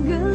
good.